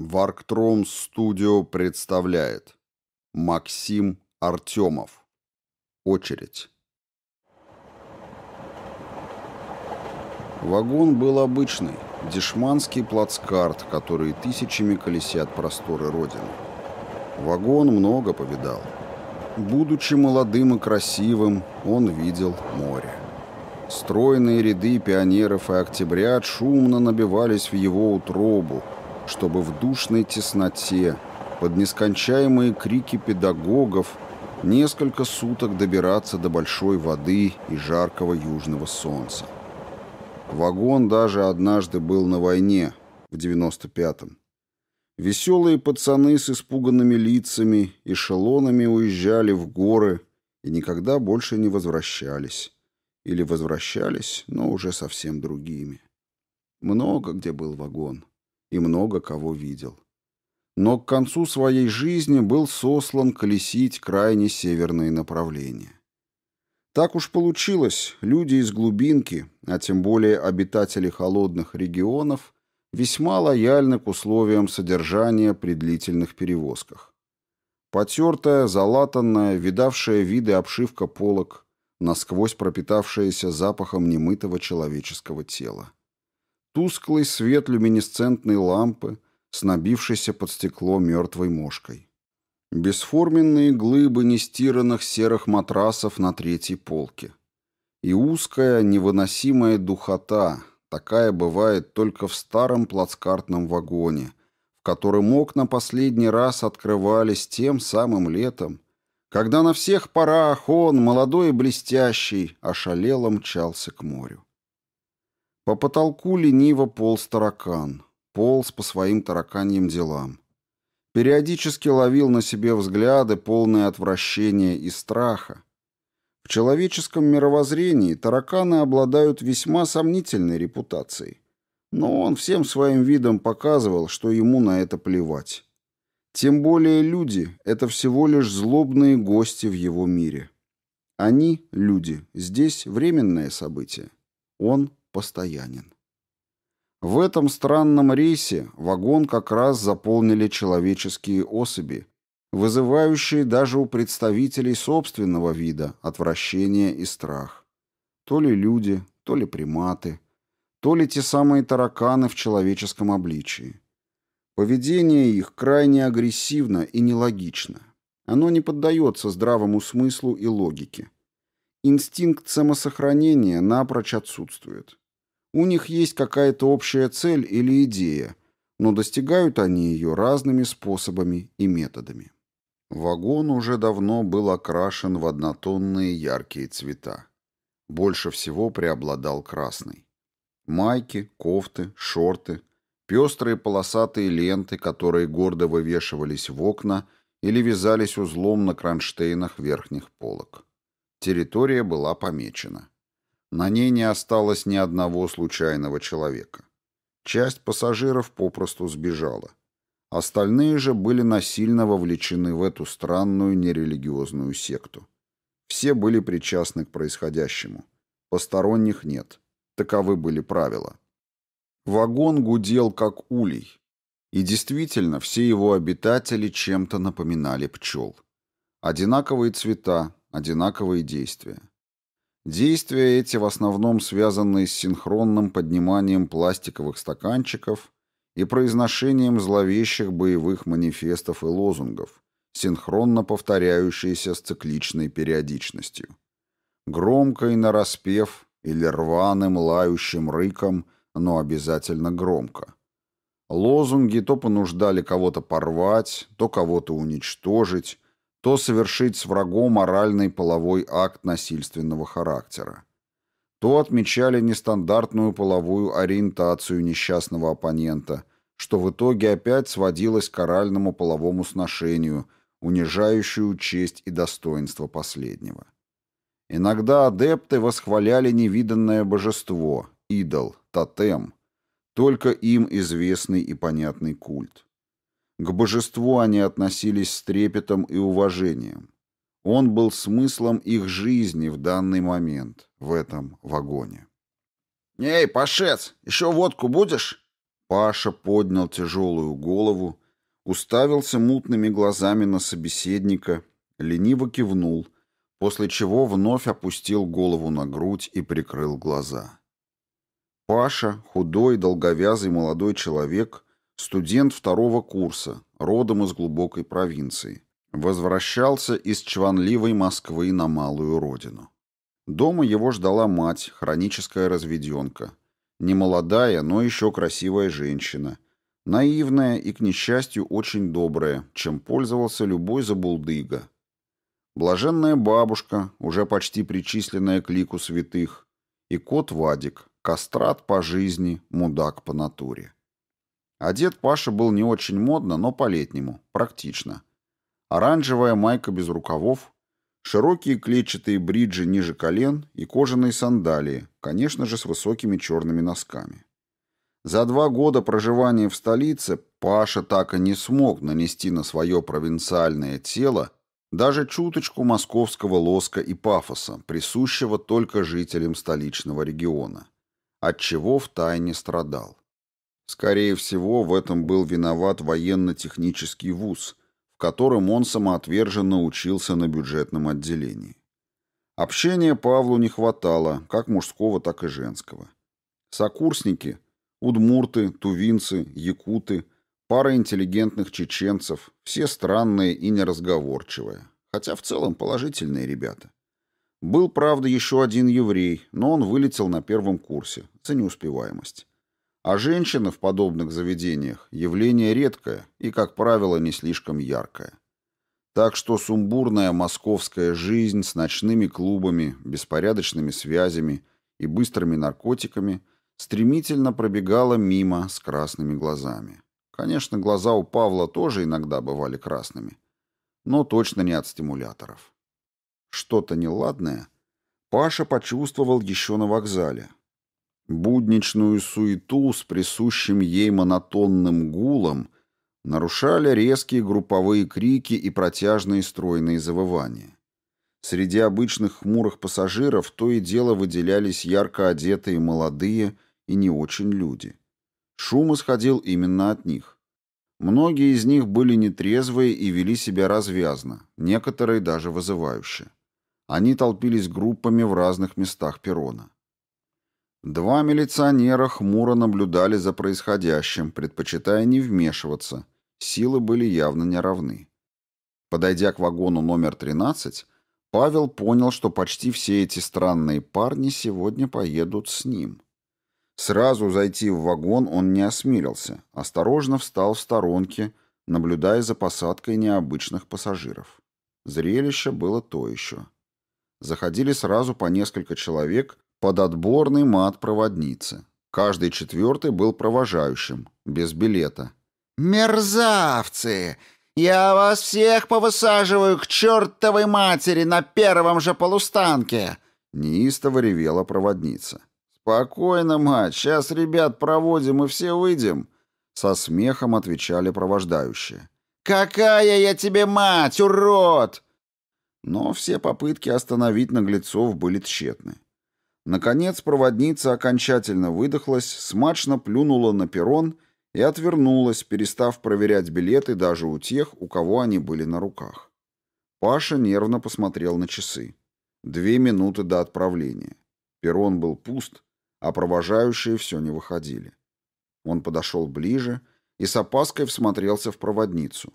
Варктром Студио представляет Максим Артемов Очередь Вагон был обычный, дешманский плацкарт, который тысячами колесят просторы Родины. Вагон много повидал. Будучи молодым и красивым, он видел море. Стройные ряды пионеров и октябрят шумно набивались в его утробу – чтобы в душной тесноте, под нескончаемые крики педагогов, несколько суток добираться до большой воды и жаркого южного солнца. Вагон даже однажды был на войне, в 95-м. Веселые пацаны с испуганными лицами, эшелонами уезжали в горы и никогда больше не возвращались. Или возвращались, но уже совсем другими. Много где был вагон и много кого видел. Но к концу своей жизни был сослан колесить крайне северные направления. Так уж получилось, люди из глубинки, а тем более обитатели холодных регионов, весьма лояльны к условиям содержания при длительных перевозках. Потертая, залатанная, видавшая виды обшивка полок, насквозь пропитавшаяся запахом немытого человеческого тела тусклый свет люминесцентной лампы, снабившийся под стекло мертвой мошкой. Бесформенные глыбы нестиранных серых матрасов на третьей полке. И узкая, невыносимая духота, такая бывает только в старом плацкартном вагоне, в котором окна последний раз открывались тем самым летом, когда на всех парах он, молодой и блестящий, ошалело мчался к морю. По потолку лениво полз таракан, полз по своим тараканьим делам. Периодически ловил на себе взгляды, полные отвращения и страха. В человеческом мировоззрении тараканы обладают весьма сомнительной репутацией. Но он всем своим видом показывал, что ему на это плевать. Тем более люди — это всего лишь злобные гости в его мире. Они, люди, здесь временное событие. Он постоянен. В этом странном рейсе вагон как раз заполнили человеческие особи, вызывающие даже у представителей собственного вида отвращение и страх. То ли люди, то ли приматы, то ли те самые тараканы в человеческом обличии. Поведение их крайне агрессивно и нелогично. Оно не поддается здравому смыслу и логике. Инстинкт самосохранения напрочь отсутствует. У них есть какая-то общая цель или идея, но достигают они ее разными способами и методами. Вагон уже давно был окрашен в однотонные яркие цвета. Больше всего преобладал красный. Майки, кофты, шорты, пестрые полосатые ленты, которые гордо вывешивались в окна или вязались узлом на кронштейнах верхних полок. Территория была помечена. На ней не осталось ни одного случайного человека. Часть пассажиров попросту сбежала. Остальные же были насильно вовлечены в эту странную нерелигиозную секту. Все были причастны к происходящему. Посторонних нет. Таковы были правила. Вагон гудел, как улей. И действительно, все его обитатели чем-то напоминали пчел. Одинаковые цвета, одинаковые действия. Действия эти в основном связаны с синхронным подниманием пластиковых стаканчиков и произношением зловещих боевых манифестов и лозунгов, синхронно повторяющиеся с цикличной периодичностью. Громко и нараспев или рваным лающим рыком, но обязательно громко. Лозунги то понуждали кого-то порвать, то кого-то уничтожить, то совершить с врагом моральный половой акт насильственного характера. То отмечали нестандартную половую ориентацию несчастного оппонента, что в итоге опять сводилось к оральному половому сношению, унижающую честь и достоинство последнего. Иногда адепты восхваляли невиданное божество, идол, тотем, только им известный и понятный культ. К божеству они относились с трепетом и уважением. Он был смыслом их жизни в данный момент, в этом вагоне. «Эй, Пашец, еще водку будешь?» Паша поднял тяжелую голову, уставился мутными глазами на собеседника, лениво кивнул, после чего вновь опустил голову на грудь и прикрыл глаза. Паша, худой, долговязый молодой человек, студент второго курса, родом из глубокой провинции. Возвращался из чванливой Москвы на малую родину. Дома его ждала мать, хроническая разведенка. Немолодая, но еще красивая женщина. Наивная и, к несчастью, очень добрая, чем пользовался любой забулдыга. Блаженная бабушка, уже почти причисленная к лику святых, и кот Вадик, кастрат по жизни, мудак по натуре. Одет Паша был не очень модно, но по-летнему, практично. Оранжевая майка без рукавов, широкие клетчатые бриджи ниже колен и кожаные сандалии, конечно же, с высокими черными носками. За два года проживания в столице Паша так и не смог нанести на свое провинциальное тело даже чуточку московского лоска и пафоса, присущего только жителям столичного региона, от чего втайне страдал. Скорее всего, в этом был виноват военно-технический вуз, в котором он самоотверженно учился на бюджетном отделении. Общения Павлу не хватало, как мужского, так и женского. Сокурсники, удмурты, тувинцы, якуты, пара интеллигентных чеченцев, все странные и неразговорчивые, хотя в целом положительные ребята. Был, правда, еще один еврей, но он вылетел на первом курсе за неуспеваемость. А женщины в подобных заведениях – явление редкое и, как правило, не слишком яркое. Так что сумбурная московская жизнь с ночными клубами, беспорядочными связями и быстрыми наркотиками стремительно пробегала мимо с красными глазами. Конечно, глаза у Павла тоже иногда бывали красными, но точно не от стимуляторов. Что-то неладное Паша почувствовал еще на вокзале, будничную суету с присущим ей монотонным гулом нарушали резкие групповые крики и протяжные стройные завывания. Среди обычных хмурых пассажиров то и дело выделялись ярко одетые молодые и не очень люди. Шум исходил именно от них. Многие из них были нетрезвые и вели себя развязно, некоторые даже вызывающе. Они толпились группами в разных местах перрона. Два милиционера хмуро наблюдали за происходящим, предпочитая не вмешиваться. Силы были явно неравны. Подойдя к вагону номер 13, Павел понял, что почти все эти странные парни сегодня поедут с ним. Сразу зайти в вагон он не осмелился, осторожно встал в сторонке, наблюдая за посадкой необычных пассажиров. Зрелище было то еще. Заходили сразу по несколько человек, под отборный мат проводницы. Каждый четвертый был провожающим, без билета. «Мерзавцы! Я вас всех повысаживаю к чертовой матери на первом же полустанке!» Неистово ревела проводница. «Спокойно, мать, сейчас ребят проводим и все выйдем!» Со смехом отвечали провождающие. «Какая я тебе мать, урод!» Но все попытки остановить наглецов были тщетны. Наконец проводница окончательно выдохлась, смачно плюнула на перрон и отвернулась, перестав проверять билеты даже у тех, у кого они были на руках. Паша нервно посмотрел на часы. Две минуты до отправления. Перрон был пуст, а провожающие все не выходили. Он подошел ближе и с опаской всмотрелся в проводницу.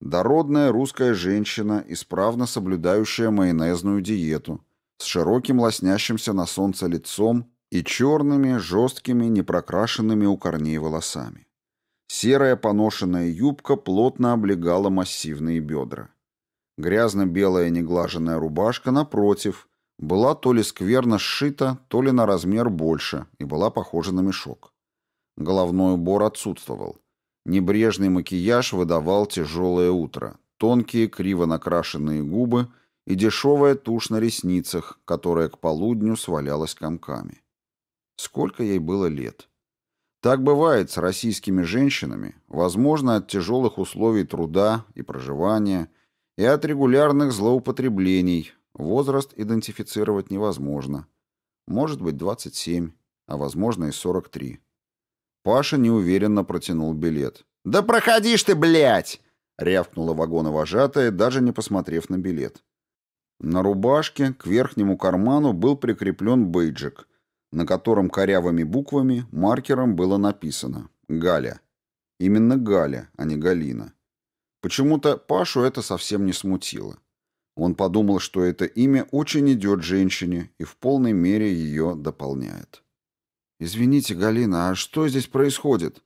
Дородная русская женщина, исправно соблюдающая майонезную диету, с широким лоснящимся на солнце лицом и черными, жесткими, непрокрашенными у корней волосами. Серая поношенная юбка плотно облегала массивные бедра. Грязно-белая неглаженная рубашка, напротив, была то ли скверно сшита, то ли на размер больше и была похожа на мешок. Головной убор отсутствовал. Небрежный макияж выдавал тяжелое утро. Тонкие, криво накрашенные губы — и дешевая тушь на ресницах, которая к полудню свалялась комками. Сколько ей было лет? Так бывает с российскими женщинами, возможно, от тяжелых условий труда и проживания, и от регулярных злоупотреблений. Возраст идентифицировать невозможно. Может быть, 27, а возможно и 43. Паша неуверенно протянул билет. «Да проходишь ты, блядь!» — рявкнула вагоновожатая, даже не посмотрев на билет. На рубашке к верхнему карману был прикреплен бейджик, на котором корявыми буквами маркером было написано «Галя». Именно Галя, а не Галина. Почему-то Пашу это совсем не смутило. Он подумал, что это имя очень идет женщине и в полной мере ее дополняет. «Извините, Галина, а что здесь происходит?»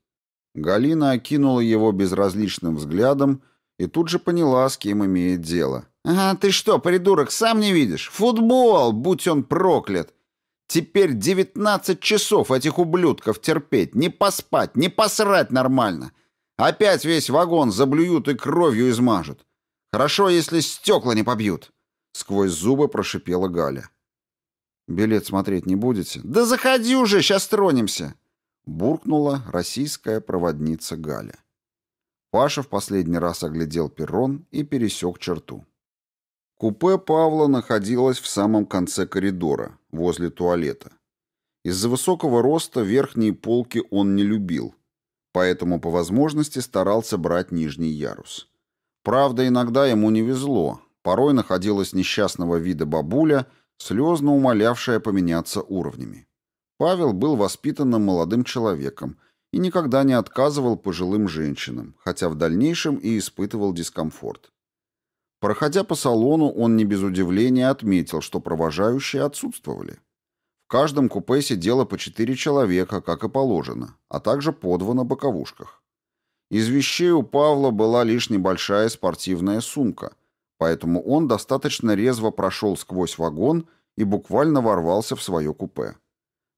Галина окинула его безразличным взглядом и тут же поняла, с кем имеет дело. Ага, ты что, придурок, сам не видишь? Футбол, будь он проклят! Теперь 19 часов этих ублюдков терпеть, не поспать, не посрать нормально. Опять весь вагон заблюют и кровью измажут. Хорошо, если стекла не побьют!» Сквозь зубы прошипела Галя. «Билет смотреть не будете?» «Да заходи уже, сейчас тронемся!» Буркнула российская проводница Галя. Паша в последний раз оглядел перрон и пересек черту. Купе Павла находилось в самом конце коридора, возле туалета. Из-за высокого роста верхние полки он не любил, поэтому по возможности старался брать нижний ярус. Правда, иногда ему не везло. Порой находилась несчастного вида бабуля, слезно умолявшая поменяться уровнями. Павел был воспитанным молодым человеком, и никогда не отказывал пожилым женщинам, хотя в дальнейшем и испытывал дискомфорт. Проходя по салону, он не без удивления отметил, что провожающие отсутствовали. В каждом купе сидело по четыре человека, как и положено, а также по на боковушках. Из вещей у Павла была лишь небольшая спортивная сумка, поэтому он достаточно резво прошел сквозь вагон и буквально ворвался в свое купе.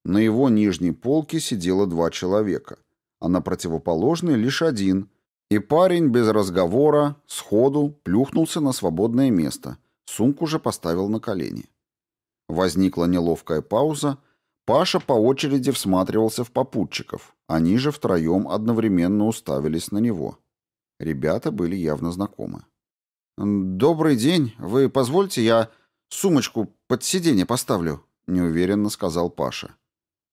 На его нижней полке сидело два человека а на противоположной лишь один. И парень без разговора, сходу, плюхнулся на свободное место. Сумку же поставил на колени. Возникла неловкая пауза. Паша по очереди всматривался в попутчиков. Они же втроем одновременно уставились на него. Ребята были явно знакомы. «Добрый день. Вы позвольте, я сумочку под сиденье поставлю», — неуверенно сказал Паша.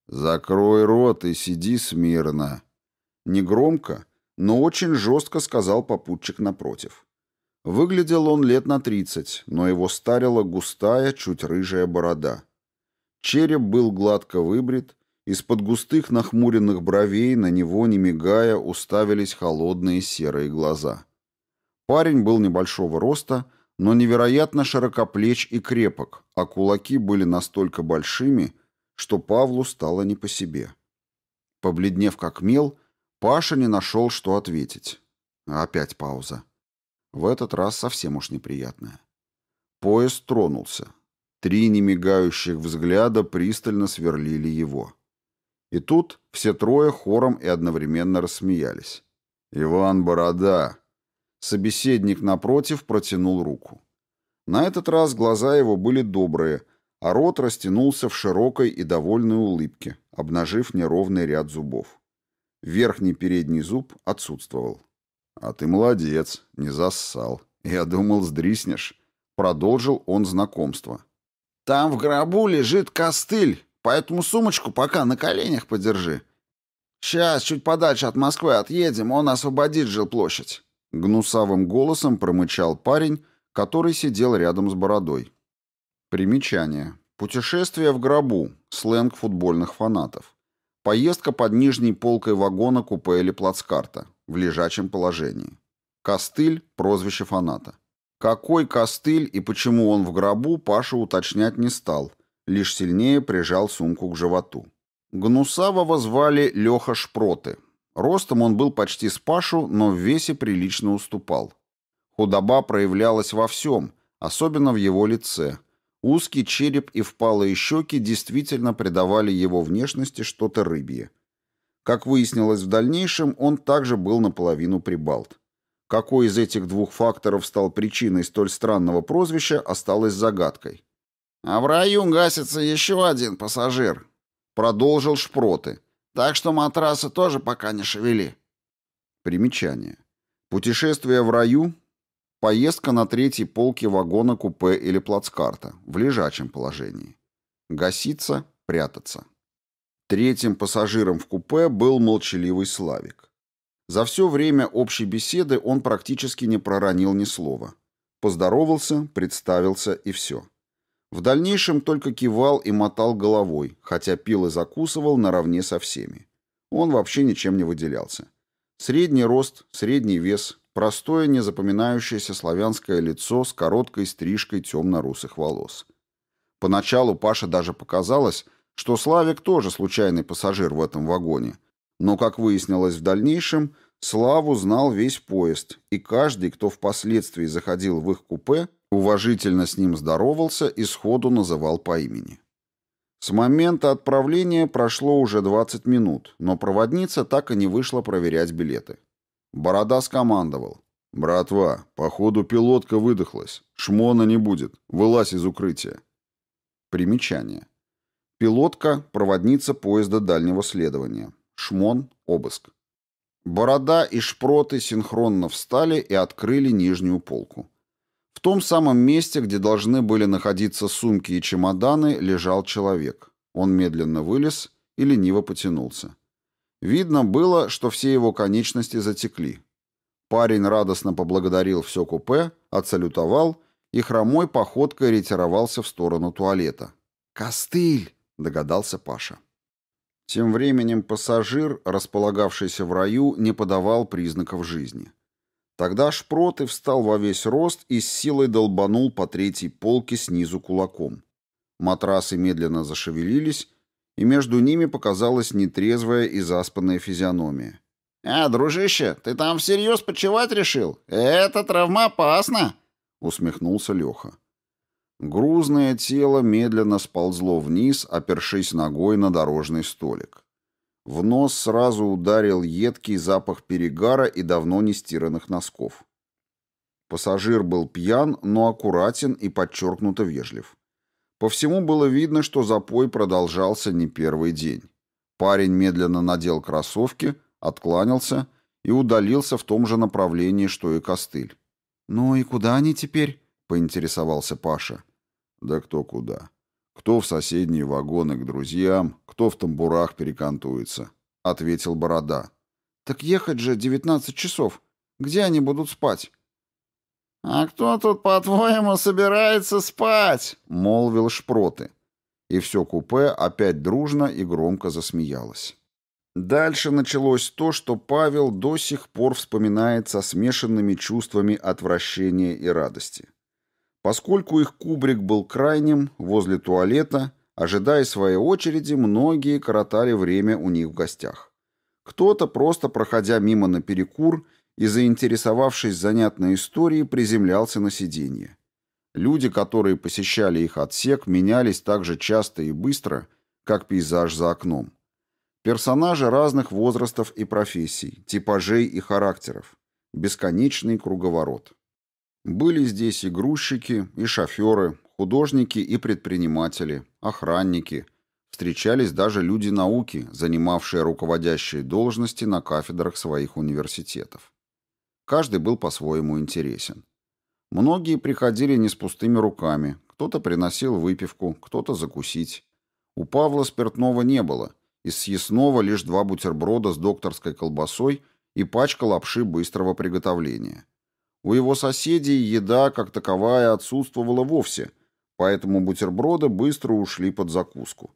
«Закрой рот и сиди смирно», Негромко, но очень жестко сказал попутчик напротив. Выглядел он лет на 30, но его старила густая, чуть рыжая борода. Череп был гладко выбрит, из-под густых нахмуренных бровей на него, не мигая, уставились холодные серые глаза. Парень был небольшого роста, но невероятно широкоплеч и крепок, а кулаки были настолько большими, что Павлу стало не по себе. Побледнев как мел, Паша не нашел, что ответить. Опять пауза. В этот раз совсем уж неприятная. Поезд тронулся. Три немигающих взгляда пристально сверлили его. И тут все трое хором и одновременно рассмеялись. «Иван Борода!» Собеседник напротив протянул руку. На этот раз глаза его были добрые, а рот растянулся в широкой и довольной улыбке, обнажив неровный ряд зубов. Верхний передний зуб отсутствовал. «А ты молодец, не зассал. Я думал, сдриснешь». Продолжил он знакомство. «Там в гробу лежит костыль, поэтому сумочку пока на коленях подержи. Сейчас чуть подальше от Москвы отъедем, он освободит жилплощадь». Гнусавым голосом промычал парень, который сидел рядом с бородой. Примечание. Путешествие в гробу. Сленг футбольных фанатов. Поездка под нижней полкой вагона купе или плацкарта, в лежачем положении. Костыль – прозвище фаната. Какой костыль и почему он в гробу, Паша уточнять не стал, лишь сильнее прижал сумку к животу. Гнусавого звали Леха Шпроты. Ростом он был почти с Пашу, но в весе прилично уступал. Худоба проявлялась во всем, особенно в его лице – Узкий череп и впалые щеки действительно придавали его внешности что-то рыбье. Как выяснилось в дальнейшем, он также был наполовину прибалт. Какой из этих двух факторов стал причиной столь странного прозвища, осталось загадкой. «А в раю гасится еще один пассажир», — продолжил Шпроты. «Так что матрасы тоже пока не шевели». Примечание. Путешествие в раю Поездка на третьей полке вагона купе или плацкарта в лежачем положении. Гаситься, прятаться. Третьим пассажиром в купе был молчаливый Славик. За все время общей беседы он практически не проронил ни слова. Поздоровался, представился и все. В дальнейшем только кивал и мотал головой, хотя пил и закусывал наравне со всеми. Он вообще ничем не выделялся. Средний рост, средний вес, Простое, незапоминающееся славянское лицо с короткой стрижкой темно-русых волос. Поначалу Паше даже показалось, что Славик тоже случайный пассажир в этом вагоне. Но, как выяснилось в дальнейшем, Славу знал весь поезд, и каждый, кто впоследствии заходил в их купе, уважительно с ним здоровался и сходу называл по имени. С момента отправления прошло уже 20 минут, но проводница так и не вышла проверять билеты. Борода скомандовал. «Братва, походу пилотка выдохлась. Шмона не будет. Вылазь из укрытия». Примечание. Пилотка – проводница поезда дальнего следования. Шмон – обыск. Борода и шпроты синхронно встали и открыли нижнюю полку. В том самом месте, где должны были находиться сумки и чемоданы, лежал человек. Он медленно вылез и лениво потянулся. Видно было, что все его конечности затекли. Парень радостно поблагодарил все купе, отсалютовал и хромой походкой ретировался в сторону туалета. «Костыль!» — догадался Паша. Тем временем пассажир, располагавшийся в раю, не подавал признаков жизни. Тогда Шпроты встал во весь рост и с силой долбанул по третьей полке снизу кулаком. Матрасы медленно зашевелились, и между ними показалась нетрезвая и заспанная физиономия. «А, дружище, ты там всерьез почевать решил? Это травмоопасно!» — усмехнулся Леха. Грузное тело медленно сползло вниз, опершись ногой на дорожный столик. В нос сразу ударил едкий запах перегара и давно не стиранных носков. Пассажир был пьян, но аккуратен и подчеркнуто вежлив. По всему было видно, что запой продолжался не первый день. Парень медленно надел кроссовки, откланялся и удалился в том же направлении, что и костыль. «Ну и куда они теперь?» — поинтересовался Паша. «Да кто куда? Кто в соседние вагоны к друзьям, кто в тамбурах перекантуется?» — ответил Борода. «Так ехать же девятнадцать часов. Где они будут спать?» «А кто тут, по-твоему, собирается спать?» — молвил Шпроты. И все купе опять дружно и громко засмеялось. Дальше началось то, что Павел до сих пор вспоминает со смешанными чувствами отвращения и радости. Поскольку их кубрик был крайним, возле туалета, ожидая своей очереди, многие коротали время у них в гостях. Кто-то, просто проходя мимо на перекур, и, заинтересовавшись занятной историей, приземлялся на сиденье. Люди, которые посещали их отсек, менялись так же часто и быстро, как пейзаж за окном. Персонажи разных возрастов и профессий, типажей и характеров. Бесконечный круговорот. Были здесь и грузчики, и шоферы, художники и предприниматели, охранники. Встречались даже люди науки, занимавшие руководящие должности на кафедрах своих университетов. Каждый был по-своему интересен. Многие приходили не с пустыми руками, кто-то приносил выпивку, кто-то закусить. У Павла спиртного не было, из съестного лишь два бутерброда с докторской колбасой и пачка лапши быстрого приготовления. У его соседей еда как таковая отсутствовала вовсе, поэтому бутерброды быстро ушли под закуску.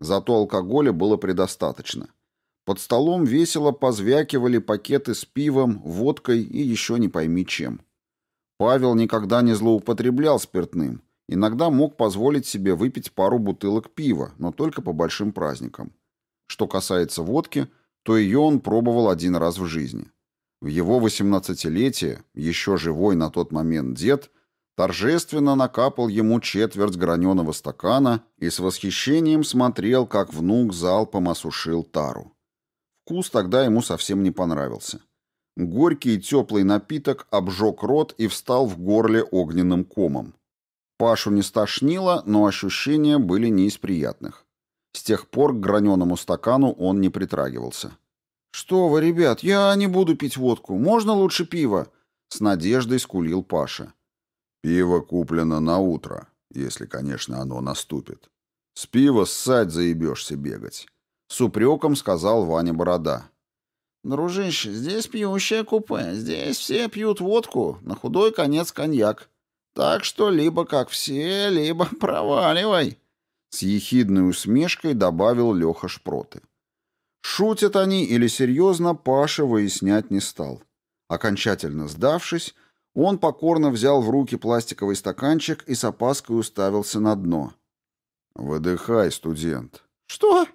Зато алкоголя было предостаточно. Под столом весело позвякивали пакеты с пивом, водкой и еще не пойми чем. Павел никогда не злоупотреблял спиртным. Иногда мог позволить себе выпить пару бутылок пива, но только по большим праздникам. Что касается водки, то ее он пробовал один раз в жизни. В его 18-летие, еще живой на тот момент дед, торжественно накапал ему четверть граненого стакана и с восхищением смотрел, как внук залпом осушил тару. Вкус тогда ему совсем не понравился. Горький и теплый напиток обжег рот и встал в горле огненным комом. Пашу не стошнило, но ощущения были не из приятных. С тех пор к граненому стакану он не притрагивался. «Что вы, ребят, я не буду пить водку. Можно лучше пиво?» С надеждой скулил Паша. «Пиво куплено на утро, если, конечно, оно наступит. С пива ссать заебешься бегать. С упреком сказал Ваня Борода. «Дружище, здесь пьющее купе, здесь все пьют водку, на худой конец коньяк. Так что либо как все, либо проваливай», — с ехидной усмешкой добавил Леха Шпроты. Шутят они или серьезно, Паша выяснять не стал. Окончательно сдавшись, он покорно взял в руки пластиковый стаканчик и с опаской уставился на дно. «Выдыхай, студент». «Что?»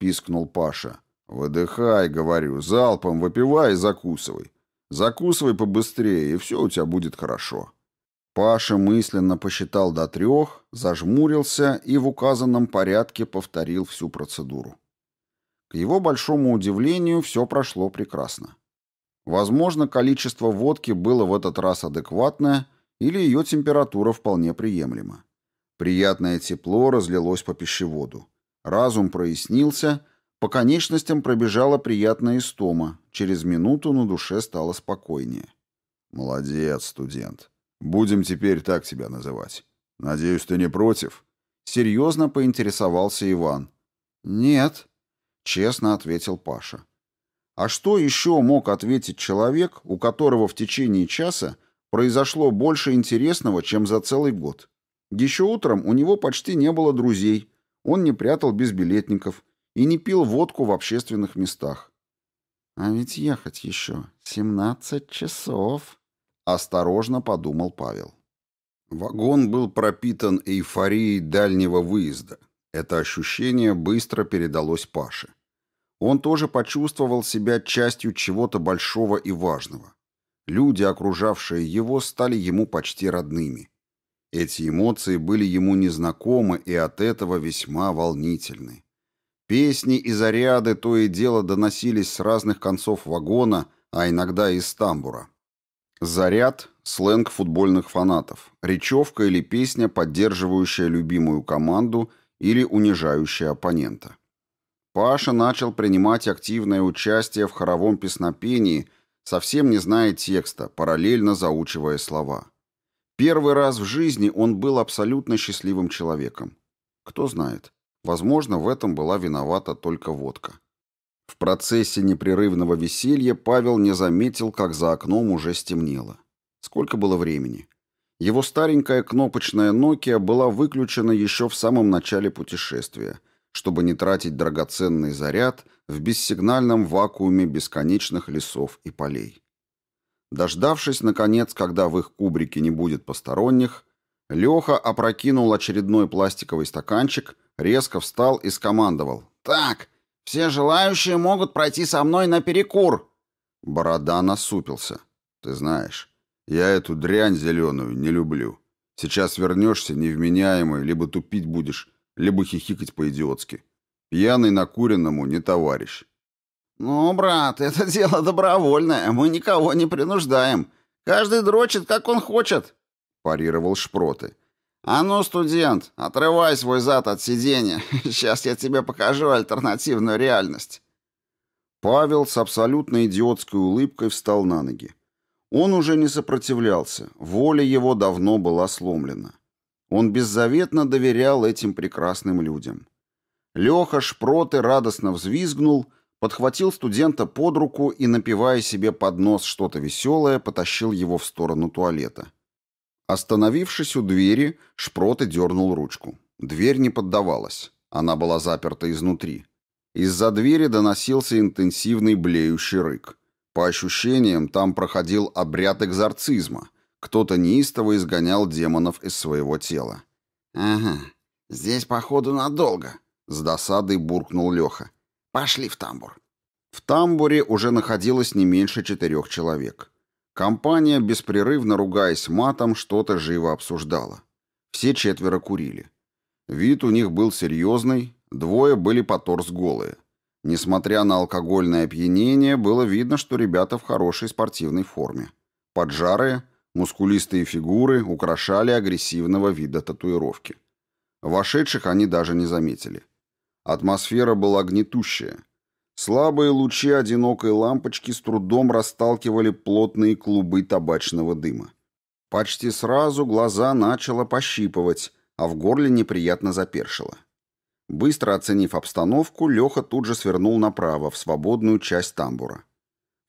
пискнул Паша. «Выдыхай, — говорю, — залпом выпивай и закусывай. Закусывай побыстрее, и все у тебя будет хорошо». Паша мысленно посчитал до трех, зажмурился и в указанном порядке повторил всю процедуру. К его большому удивлению, все прошло прекрасно. Возможно, количество водки было в этот раз адекватное или ее температура вполне приемлема. Приятное тепло разлилось по пищеводу. Разум прояснился, по конечностям пробежала приятная истома, через минуту на душе стало спокойнее. «Молодец, студент. Будем теперь так тебя называть. Надеюсь, ты не против?» Серьезно поинтересовался Иван. «Нет», — честно ответил Паша. А что еще мог ответить человек, у которого в течение часа произошло больше интересного, чем за целый год? Еще утром у него почти не было друзей, он не прятал безбилетников и не пил водку в общественных местах. «А ведь ехать еще семнадцать часов», — осторожно подумал Павел. Вагон был пропитан эйфорией дальнего выезда. Это ощущение быстро передалось Паше. Он тоже почувствовал себя частью чего-то большого и важного. Люди, окружавшие его, стали ему почти родными. Эти эмоции были ему незнакомы и от этого весьма волнительны. Песни и заряды то и дело доносились с разных концов вагона, а иногда и из тамбура. Заряд – сленг футбольных фанатов, речевка или песня, поддерживающая любимую команду или унижающая оппонента. Паша начал принимать активное участие в хоровом песнопении, совсем не зная текста, параллельно заучивая слова – Первый раз в жизни он был абсолютно счастливым человеком. Кто знает, возможно, в этом была виновата только водка. В процессе непрерывного веселья Павел не заметил, как за окном уже стемнело. Сколько было времени? Его старенькая кнопочная Nokia была выключена еще в самом начале путешествия, чтобы не тратить драгоценный заряд в бессигнальном вакууме бесконечных лесов и полей. Дождавшись, наконец, когда в их кубрике не будет посторонних, Леха опрокинул очередной пластиковый стаканчик, резко встал и скомандовал. «Так, все желающие могут пройти со мной на перекур!» Борода насупился. «Ты знаешь, я эту дрянь зеленую не люблю. Сейчас вернешься невменяемый, либо тупить будешь, либо хихикать по-идиотски. Пьяный накуренному не товарищ. «Ну, брат, это дело добровольное, мы никого не принуждаем. Каждый дрочит, как он хочет», — парировал Шпроты. «А ну, студент, отрывай свой зад от сиденья. Сейчас я тебе покажу альтернативную реальность». Павел с абсолютно идиотской улыбкой встал на ноги. Он уже не сопротивлялся, воля его давно была сломлена. Он беззаветно доверял этим прекрасным людям. Леха Шпроты радостно взвизгнул — подхватил студента под руку и, напивая себе под нос что-то веселое, потащил его в сторону туалета. Остановившись у двери, Шпроты дернул ручку. Дверь не поддавалась. Она была заперта изнутри. Из-за двери доносился интенсивный блеющий рык. По ощущениям, там проходил обряд экзорцизма. Кто-то неистово изгонял демонов из своего тела. «Ага, здесь, походу, надолго», — с досадой буркнул Леха. Пошли в тамбур». В тамбуре уже находилось не меньше четырех человек. Компания, беспрерывно ругаясь матом, что-то живо обсуждала. Все четверо курили. Вид у них был серьезный, двое были по торс голые. Несмотря на алкогольное опьянение, было видно, что ребята в хорошей спортивной форме. Поджарые, мускулистые фигуры украшали агрессивного вида татуировки. Вошедших они даже не заметили. Атмосфера была гнетущая. Слабые лучи одинокой лампочки с трудом расталкивали плотные клубы табачного дыма. Почти сразу глаза начало пощипывать, а в горле неприятно запершило. Быстро оценив обстановку, Леха тут же свернул направо, в свободную часть тамбура.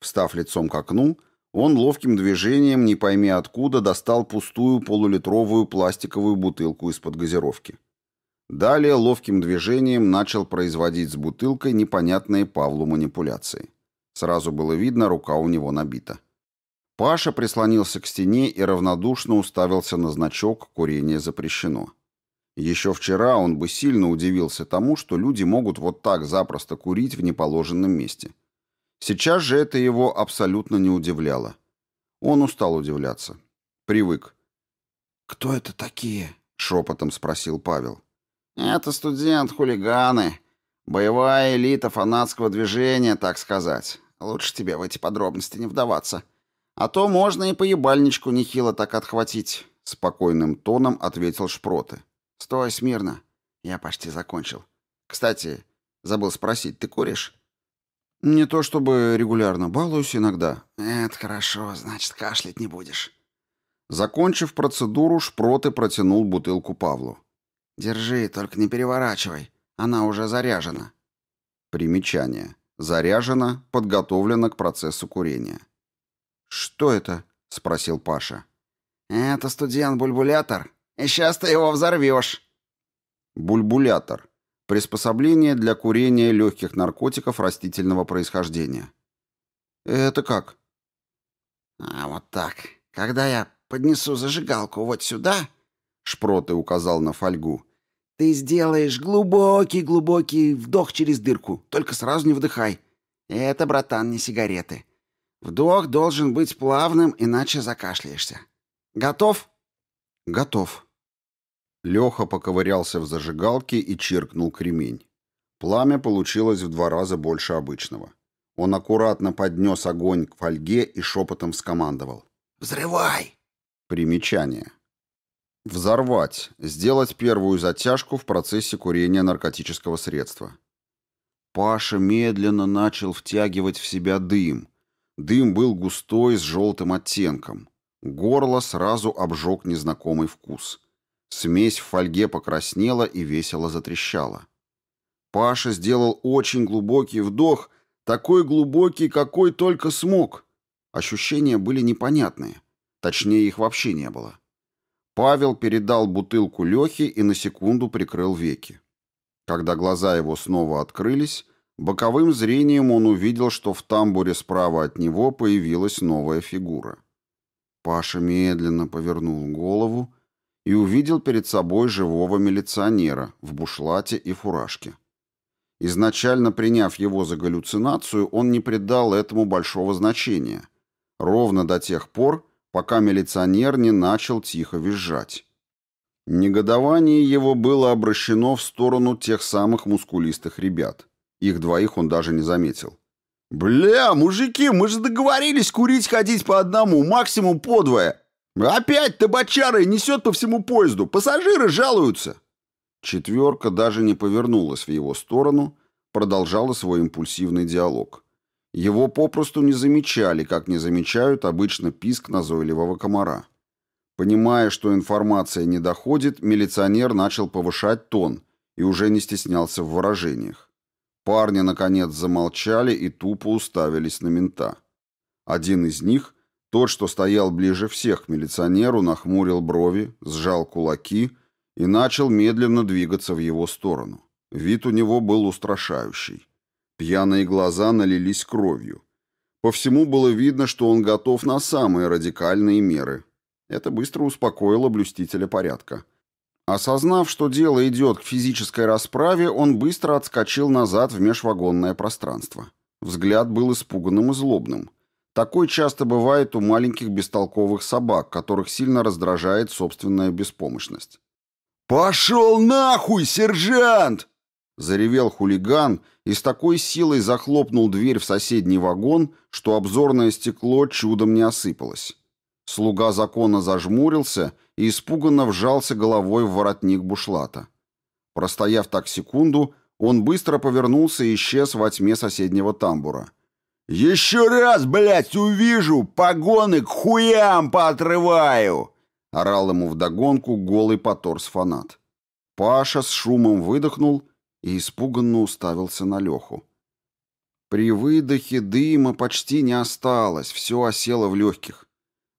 Встав лицом к окну, он ловким движением, не пойми откуда, достал пустую полулитровую пластиковую бутылку из-под газировки. Далее ловким движением начал производить с бутылкой непонятные Павлу манипуляции. Сразу было видно, рука у него набита. Паша прислонился к стене и равнодушно уставился на значок «Курение запрещено». Еще вчера он бы сильно удивился тому, что люди могут вот так запросто курить в неположенном месте. Сейчас же это его абсолютно не удивляло. Он устал удивляться. Привык. «Кто это такие?» — шепотом спросил Павел. Это студент-хулиганы. Боевая элита фанатского движения, так сказать. Лучше тебе в эти подробности не вдаваться. А то можно и поебальничку нехило так отхватить. Спокойным тоном ответил Шпроты. Стой смирно. Я почти закончил. Кстати, забыл спросить, ты куришь? Не то чтобы регулярно, балуюсь иногда. Это хорошо, значит, кашлять не будешь. Закончив процедуру, Шпроты протянул бутылку Павлу. «Держи, только не переворачивай. Она уже заряжена». Примечание. Заряжена, подготовлена к процессу курения. «Что это?» — спросил Паша. «Это студент-бульбулятор. И сейчас ты его взорвешь». Бульбулятор. Приспособление для курения легких наркотиков растительного происхождения. «Это как?» «А вот так. Когда я поднесу зажигалку вот сюда...» Шпроты указал на фольгу. Ты сделаешь глубокий-глубокий вдох через дырку, только сразу не вдыхай. Это, братан, не сигареты. Вдох должен быть плавным, иначе закашляешься. Готов? Готов. Леха поковырялся в зажигалке и чиркнул кремень. Пламя получилось в два раза больше обычного. Он аккуратно поднес огонь к фольге и шепотом скомандовал. «Взрывай!» Примечание. Взорвать. Сделать первую затяжку в процессе курения наркотического средства. Паша медленно начал втягивать в себя дым. Дым был густой, с желтым оттенком. Горло сразу обжег незнакомый вкус. Смесь в фольге покраснела и весело затрещала. Паша сделал очень глубокий вдох, такой глубокий, какой только смог. Ощущения были непонятные. Точнее, их вообще не было. Павел передал бутылку Лехе и на секунду прикрыл веки. Когда глаза его снова открылись, боковым зрением он увидел, что в тамбуре справа от него появилась новая фигура. Паша медленно повернул голову и увидел перед собой живого милиционера в бушлате и фуражке. Изначально приняв его за галлюцинацию, он не придал этому большого значения, ровно до тех пор, пока милиционер не начал тихо визжать. Негодование его было обращено в сторону тех самых мускулистых ребят. Их двоих он даже не заметил. «Бля, мужики, мы же договорились курить ходить по одному, максимум подвое. Опять табачары несет по всему поезду, пассажиры жалуются». Четверка даже не повернулась в его сторону, продолжала свой импульсивный диалог. Его попросту не замечали, как не замечают обычно писк назойливого комара. Понимая, что информация не доходит, милиционер начал повышать тон и уже не стеснялся в выражениях. Парни, наконец, замолчали и тупо уставились на мента. Один из них, тот, что стоял ближе всех к милиционеру, нахмурил брови, сжал кулаки и начал медленно двигаться в его сторону. Вид у него был устрашающий. Пьяные глаза налились кровью. По всему было видно, что он готов на самые радикальные меры. Это быстро успокоило блюстителя порядка. Осознав, что дело идет к физической расправе, он быстро отскочил назад в межвагонное пространство. Взгляд был испуганным и злобным. Такой часто бывает у маленьких бестолковых собак, которых сильно раздражает собственная беспомощность. «Пошел нахуй, сержант!» Заревел хулиган и с такой силой захлопнул дверь в соседний вагон, что обзорное стекло чудом не осыпалось. Слуга закона зажмурился и испуганно вжался головой в воротник бушлата. Простояв так секунду, он быстро повернулся и исчез во тьме соседнего тамбура. «Еще раз, блядь, увижу, погоны к хуям поотрываю!» орал ему вдогонку голый поторс фанат. Паша с шумом выдохнул и испуганно уставился на Леху. При выдохе дыма почти не осталось, все осело в легких.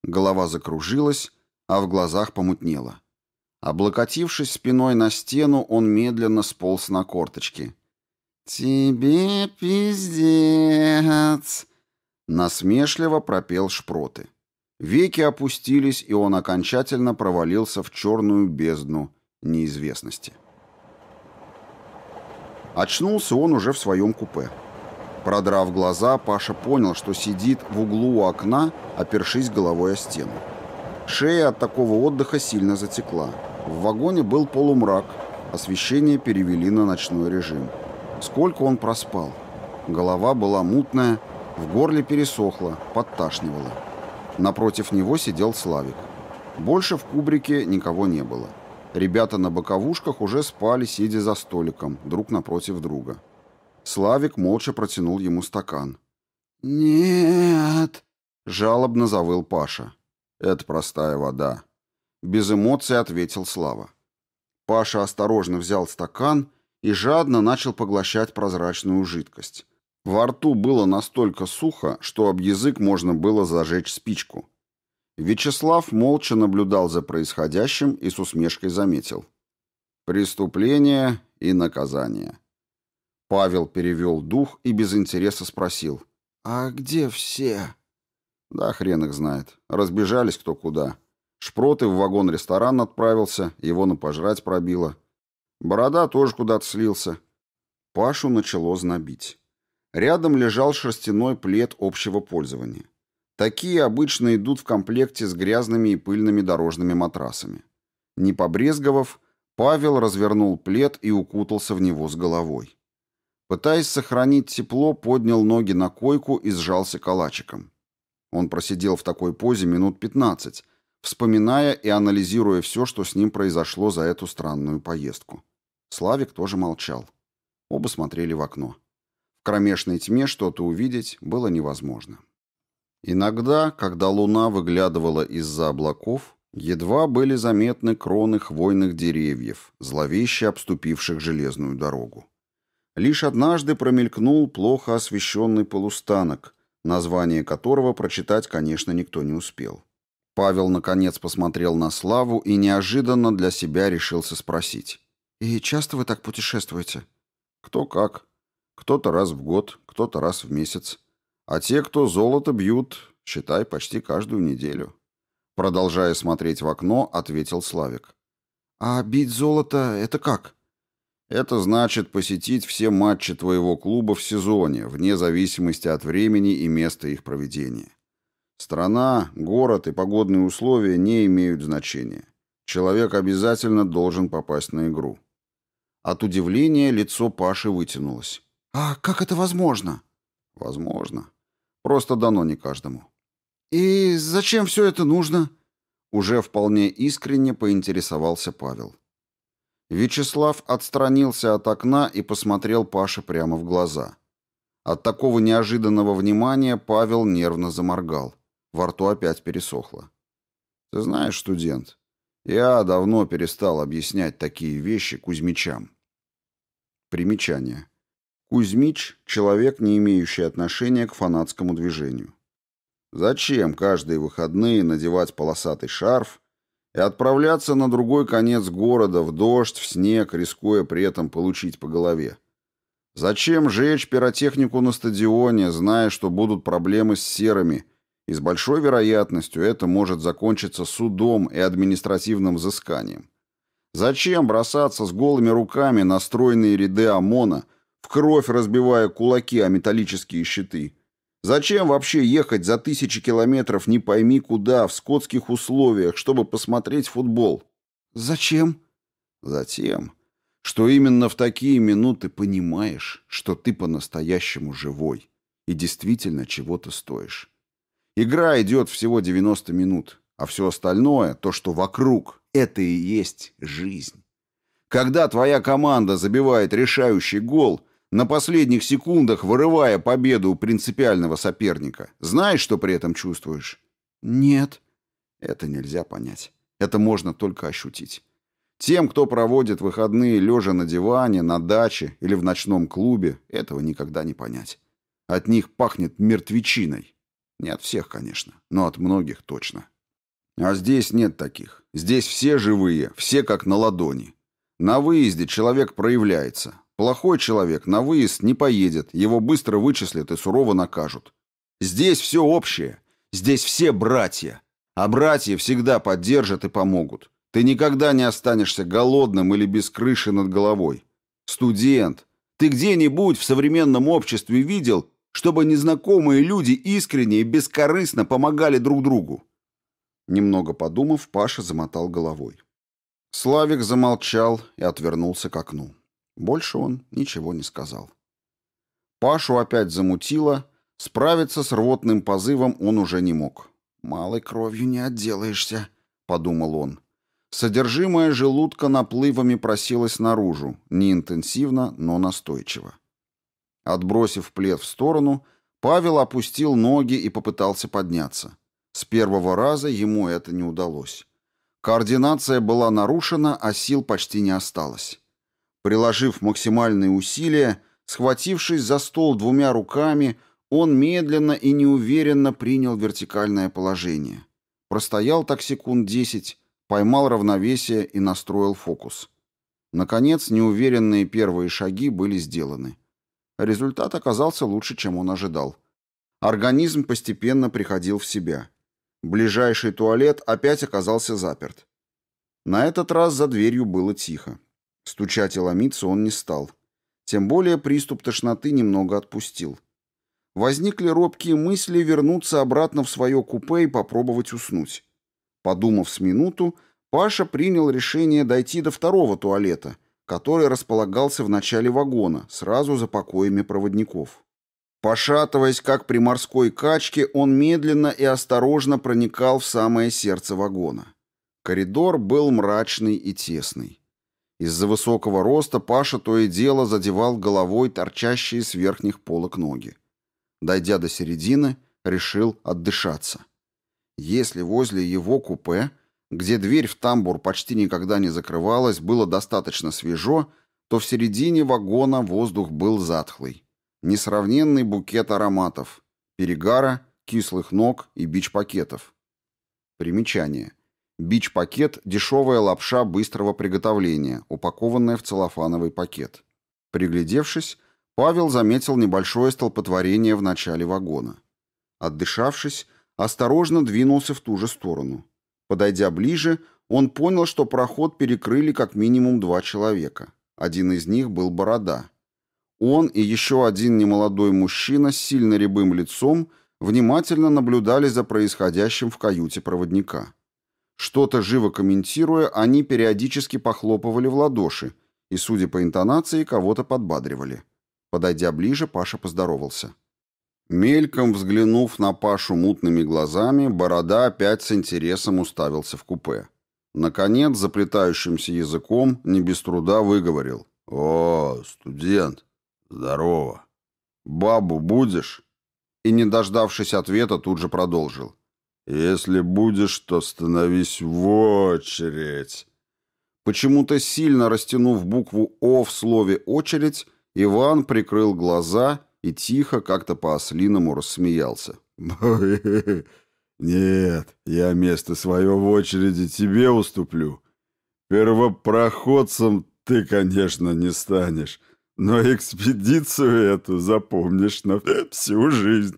Голова закружилась, а в глазах помутнело. Облокотившись спиной на стену, он медленно сполз на корточки. «Тебе пиздец!» Насмешливо пропел шпроты. Веки опустились, и он окончательно провалился в черную бездну неизвестности. Очнулся он уже в своем купе. Продрав глаза, Паша понял, что сидит в углу у окна, опершись головой о стену. Шея от такого отдыха сильно затекла. В вагоне был полумрак, освещение перевели на ночной режим. Сколько он проспал? Голова была мутная, в горле пересохло, подташнивало. Напротив него сидел Славик. Больше в кубрике никого не было. — Ребята на боковушках уже спали, сидя за столиком, друг напротив друга. Славик молча протянул ему стакан. «Нет!» — жалобно завыл Паша. «Это простая вода». Без эмоций ответил Слава. Паша осторожно взял стакан и жадно начал поглощать прозрачную жидкость. Во рту было настолько сухо, что об язык можно было зажечь спичку — Вячеслав молча наблюдал за происходящим и с усмешкой заметил. «Преступление и наказание». Павел перевел дух и без интереса спросил. «А где все?» «Да хрен их знает. Разбежались кто куда. Шпроты в вагон-ресторан отправился, его на пожрать пробило. Борода тоже куда-то слился». Пашу начало знобить. Рядом лежал шерстяной плед общего пользования. Такие обычно идут в комплекте с грязными и пыльными дорожными матрасами. Не побрезговав, Павел развернул плед и укутался в него с головой. Пытаясь сохранить тепло, поднял ноги на койку и сжался калачиком. Он просидел в такой позе минут 15, вспоминая и анализируя все, что с ним произошло за эту странную поездку. Славик тоже молчал. Оба смотрели в окно. В кромешной тьме что-то увидеть было невозможно. Иногда, когда луна выглядывала из-за облаков, едва были заметны кроны хвойных деревьев, зловеще обступивших железную дорогу. Лишь однажды промелькнул плохо освещенный полустанок, название которого прочитать, конечно, никто не успел. Павел, наконец, посмотрел на Славу и неожиданно для себя решился спросить. «И часто вы так путешествуете?» «Кто как. Кто-то раз в год, кто-то раз в месяц. А те, кто золото бьют, считай, почти каждую неделю. Продолжая смотреть в окно, ответил Славик. А бить золото — это как? Это значит посетить все матчи твоего клуба в сезоне, вне зависимости от времени и места их проведения. Страна, город и погодные условия не имеют значения. Человек обязательно должен попасть на игру. От удивления лицо Паши вытянулось. «А как это возможно?» Возможно. Просто дано не каждому. «И зачем все это нужно?» Уже вполне искренне поинтересовался Павел. Вячеслав отстранился от окна и посмотрел Паше прямо в глаза. От такого неожиданного внимания Павел нервно заморгал. Во рту опять пересохло. «Ты знаешь, студент, я давно перестал объяснять такие вещи Кузьмичам». Примечание. Кузьмич – человек, не имеющий отношения к фанатскому движению. Зачем каждые выходные надевать полосатый шарф и отправляться на другой конец города в дождь, в снег, рискуя при этом получить по голове? Зачем жечь пиротехнику на стадионе, зная, что будут проблемы с серыми, и с большой вероятностью это может закончиться судом и административным взысканием? Зачем бросаться с голыми руками на стройные ряды ОМОНа, в кровь разбивая кулаки о металлические щиты. Зачем вообще ехать за тысячи километров не пойми куда, в скотских условиях, чтобы посмотреть футбол? Зачем? Затем, что именно в такие минуты понимаешь, что ты по-настоящему живой и действительно чего-то стоишь. Игра идет всего 90 минут, а все остальное, то, что вокруг, это и есть жизнь. Когда твоя команда забивает решающий гол – на последних секундах вырывая победу у принципиального соперника. Знаешь, что при этом чувствуешь? Нет. Это нельзя понять. Это можно только ощутить. Тем, кто проводит выходные лежа на диване, на даче или в ночном клубе, этого никогда не понять. От них пахнет мертвечиной. Не от всех, конечно, но от многих точно. А здесь нет таких. Здесь все живые, все как на ладони. На выезде человек проявляется, Плохой человек на выезд не поедет, его быстро вычислят и сурово накажут. Здесь все общее, здесь все братья. А братья всегда поддержат и помогут. Ты никогда не останешься голодным или без крыши над головой. Студент, ты где-нибудь в современном обществе видел, чтобы незнакомые люди искренне и бескорыстно помогали друг другу? Немного подумав, Паша замотал головой. Славик замолчал и отвернулся к окну. Больше он ничего не сказал. Пашу опять замутило. Справиться с рвотным позывом он уже не мог. «Малой кровью не отделаешься», — подумал он. Содержимое желудка наплывами просилось наружу, не интенсивно, но настойчиво. Отбросив плед в сторону, Павел опустил ноги и попытался подняться. С первого раза ему это не удалось. Координация была нарушена, а сил почти не осталось. Приложив максимальные усилия, схватившись за стол двумя руками, он медленно и неуверенно принял вертикальное положение. Простоял так секунд десять, поймал равновесие и настроил фокус. Наконец, неуверенные первые шаги были сделаны. Результат оказался лучше, чем он ожидал. Организм постепенно приходил в себя. Ближайший туалет опять оказался заперт. На этот раз за дверью было тихо. Стучать и ломиться он не стал. Тем более приступ тошноты немного отпустил. Возникли робкие мысли вернуться обратно в свое купе и попробовать уснуть. Подумав с минуту, Паша принял решение дойти до второго туалета, который располагался в начале вагона, сразу за покоями проводников. Пошатываясь, как при морской качке, он медленно и осторожно проникал в самое сердце вагона. Коридор был мрачный и тесный. Из-за высокого роста Паша то и дело задевал головой торчащие с верхних полок ноги. Дойдя до середины, решил отдышаться. Если возле его купе, где дверь в тамбур почти никогда не закрывалась, было достаточно свежо, то в середине вагона воздух был затхлый. Несравненный букет ароматов – перегара, кислых ног и бич-пакетов. Примечание – Бич-пакет – дешевая лапша быстрого приготовления, упакованная в целлофановый пакет. Приглядевшись, Павел заметил небольшое столпотворение в начале вагона. Отдышавшись, осторожно двинулся в ту же сторону. Подойдя ближе, он понял, что проход перекрыли как минимум два человека. Один из них был Борода. Он и еще один немолодой мужчина с сильно рябым лицом внимательно наблюдали за происходящим в каюте проводника. Что-то живо комментируя, они периодически похлопывали в ладоши и, судя по интонации, кого-то подбадривали. Подойдя ближе, Паша поздоровался. Мельком взглянув на Пашу мутными глазами, Борода опять с интересом уставился в купе. Наконец, заплетающимся языком, не без труда выговорил. «О, студент, здорово. Бабу будешь?» И, не дождавшись ответа, тут же продолжил. «Если будешь, то становись в очередь». Почему-то сильно растянув букву «О» в слове «очередь», Иван прикрыл глаза и тихо как-то по-ослиному рассмеялся. «Нет, я место свое в очереди тебе уступлю. Первопроходцем ты, конечно, не станешь, но экспедицию эту запомнишь на всю жизнь»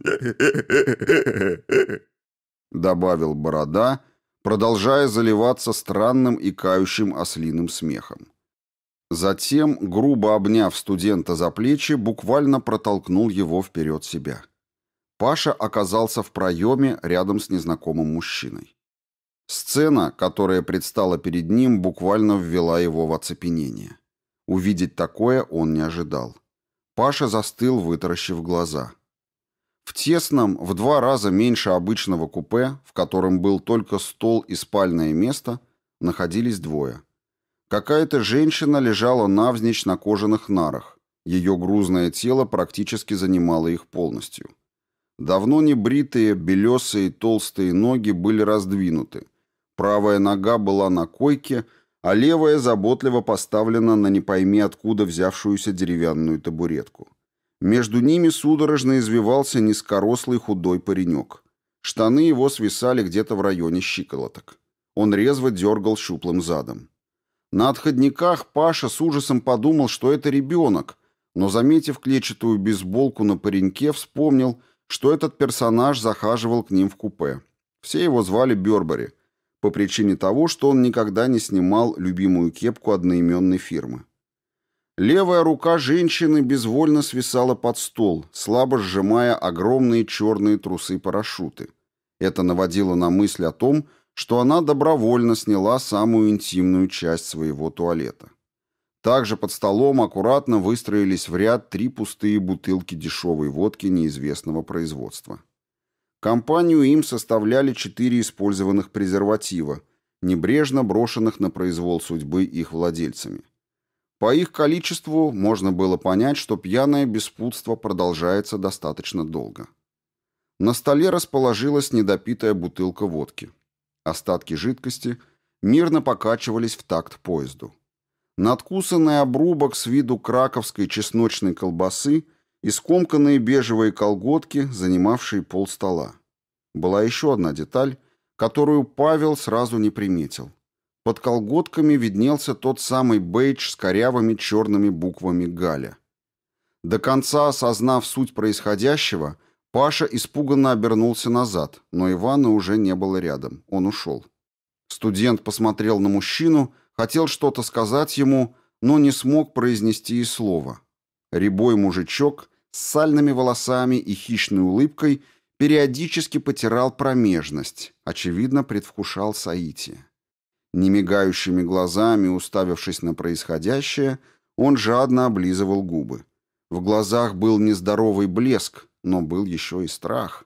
добавил борода, продолжая заливаться странным и кающим ослиным смехом. Затем, грубо обняв студента за плечи, буквально протолкнул его вперед себя. Паша оказался в проеме рядом с незнакомым мужчиной. Сцена, которая предстала перед ним, буквально ввела его в оцепенение. Увидеть такое он не ожидал. Паша застыл, вытаращив глаза. В тесном, в два раза меньше обычного купе, в котором был только стол и спальное место, находились двое. Какая-то женщина лежала навзничь на кожаных нарах. Ее грузное тело практически занимало их полностью. Давно не бритые, белесые, толстые ноги были раздвинуты. Правая нога была на койке, а левая заботливо поставлена на не пойми откуда взявшуюся деревянную табуретку. Между ними судорожно извивался низкорослый худой паренек. Штаны его свисали где-то в районе щиколоток. Он резво дергал щуплым задом. На отходниках Паша с ужасом подумал, что это ребенок, но, заметив клетчатую бейсболку на пареньке, вспомнил, что этот персонаж захаживал к ним в купе. Все его звали Бербери, по причине того, что он никогда не снимал любимую кепку одноименной фирмы. Левая рука женщины безвольно свисала под стол, слабо сжимая огромные черные трусы-парашюты. Это наводило на мысль о том, что она добровольно сняла самую интимную часть своего туалета. Также под столом аккуратно выстроились в ряд три пустые бутылки дешевой водки неизвестного производства. Компанию им составляли четыре использованных презерватива, небрежно брошенных на произвол судьбы их владельцами – по их количеству можно было понять, что пьяное беспутство продолжается достаточно долго. На столе расположилась недопитая бутылка водки. Остатки жидкости мирно покачивались в такт поезду. Надкусанный обрубок с виду краковской чесночной колбасы и скомканные бежевые колготки, занимавшие пол стола, Была еще одна деталь, которую Павел сразу не приметил. Под колготками виднелся тот самый бейдж с корявыми черными буквами Галя. До конца осознав суть происходящего, Паша испуганно обернулся назад, но Ивана уже не было рядом, он ушел. Студент посмотрел на мужчину, хотел что-то сказать ему, но не смог произнести и слова. Рябой мужичок с сальными волосами и хищной улыбкой периодически потирал промежность, очевидно, предвкушал Саити. Немигающими глазами, уставившись на происходящее, он жадно облизывал губы. В глазах был нездоровый блеск, но был еще и страх.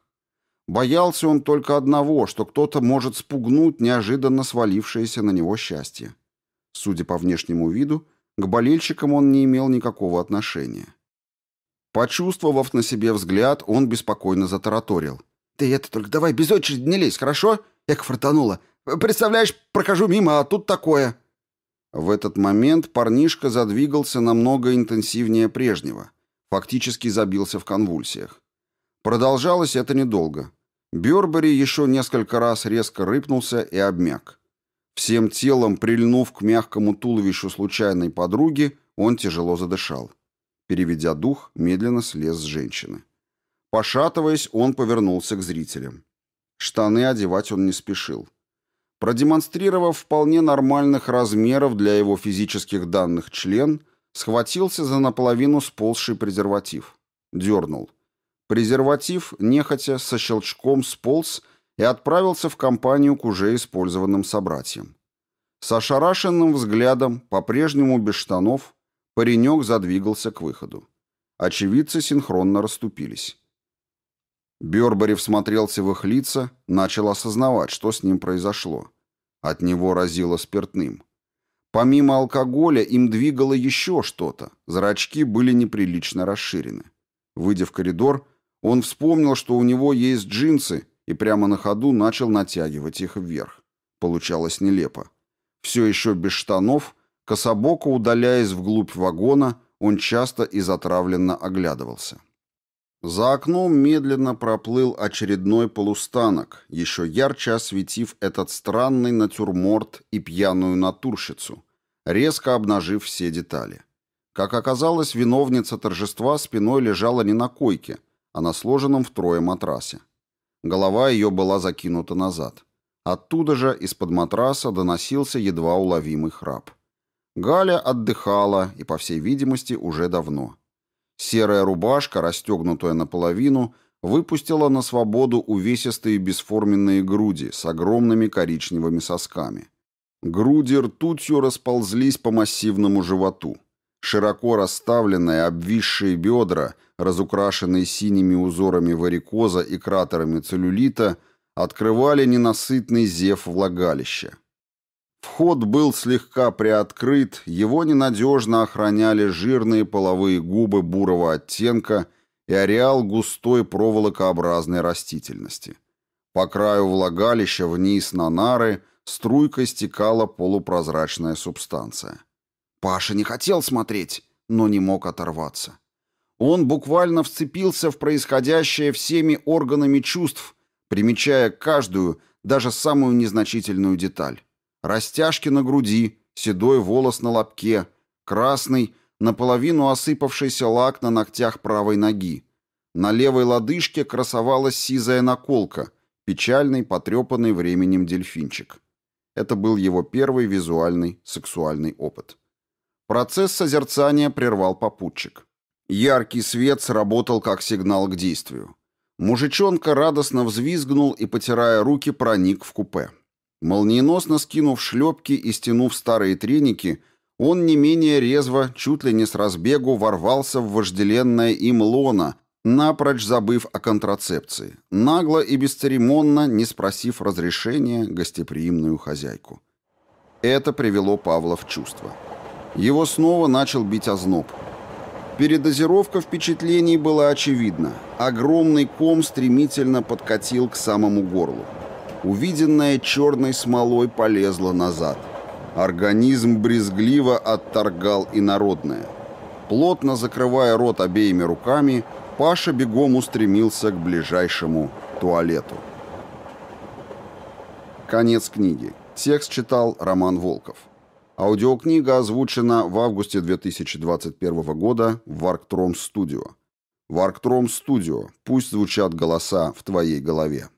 Боялся он только одного, что кто-то может спугнуть неожиданно свалившееся на него счастье. Судя по внешнему виду, к болельщикам он не имел никакого отношения. Почувствовав на себе взгляд, он беспокойно затараторил. «Ты это только давай без очереди не лезь, хорошо? Эк, фартануло. Представляешь, прохожу мимо, а тут такое. В этот момент парнишка задвигался намного интенсивнее прежнего. Фактически забился в конвульсиях. Продолжалось это недолго. Бёрбери еще несколько раз резко рыпнулся и обмяк. Всем телом, прильнув к мягкому туловищу случайной подруги, он тяжело задышал. Переведя дух, медленно слез с женщины. Пошатываясь, он повернулся к зрителям. Штаны одевать он не спешил. Продемонстрировав вполне нормальных размеров для его физических данных член, схватился за наполовину сползший презерватив. Дернул. Презерватив, нехотя, со щелчком сполз и отправился в компанию к уже использованным собратьям. С ошарашенным взглядом, по-прежнему без штанов, паренек задвигался к выходу. Очевидцы синхронно расступились. Бербери всмотрелся в их лица, начал осознавать, что с ним произошло. От него разило спиртным. Помимо алкоголя им двигало еще что-то. Зрачки были неприлично расширены. Выйдя в коридор, он вспомнил, что у него есть джинсы, и прямо на ходу начал натягивать их вверх. Получалось нелепо. Все еще без штанов, кособоко удаляясь вглубь вагона, он часто и затравленно оглядывался. За окном медленно проплыл очередной полустанок, еще ярче осветив этот странный натюрморт и пьяную натурщицу, резко обнажив все детали. Как оказалось, виновница торжества спиной лежала не на койке, а на сложенном втрое матрасе. Голова ее была закинута назад. Оттуда же, из-под матраса, доносился едва уловимый храп. Галя отдыхала и, по всей видимости, уже давно – Серая рубашка, расстегнутая наполовину, выпустила на свободу увесистые бесформенные груди с огромными коричневыми сосками. Груди ртутью расползлись по массивному животу. Широко расставленные обвисшие бедра, разукрашенные синими узорами варикоза и кратерами целлюлита, открывали ненасытный зев влагалища. Вход был слегка приоткрыт, его ненадежно охраняли жирные половые губы бурого оттенка и ареал густой проволокообразной растительности. По краю влагалища вниз на нары струйкой стекала полупрозрачная субстанция. Паша не хотел смотреть, но не мог оторваться. Он буквально вцепился в происходящее всеми органами чувств, примечая каждую, даже самую незначительную деталь. Растяжки на груди, седой волос на лобке, красный, наполовину осыпавшийся лак на ногтях правой ноги. На левой лодыжке красовалась сизая наколка, печальный, потрепанный временем дельфинчик. Это был его первый визуальный сексуальный опыт. Процесс созерцания прервал попутчик. Яркий свет сработал как сигнал к действию. Мужичонка радостно взвизгнул и, потирая руки, проник в купе. Молниеносно скинув шлепки и стянув старые треники, он не менее резво, чуть ли не с разбегу, ворвался в вожделенное им лона, напрочь забыв о контрацепции, нагло и бесцеремонно, не спросив разрешения гостеприимную хозяйку. Это привело Павла в чувство. Его снова начал бить озноб. Передозировка впечатлений была очевидна. Огромный ком стремительно подкатил к самому горлу увиденное черной смолой полезло назад. Организм брезгливо отторгал инородное. Плотно закрывая рот обеими руками, Паша бегом устремился к ближайшему туалету. Конец книги. Текст читал Роман Волков. Аудиокнига озвучена в августе 2021 года в Арктром Студио. В Арктром Студио. Пусть звучат голоса в твоей голове.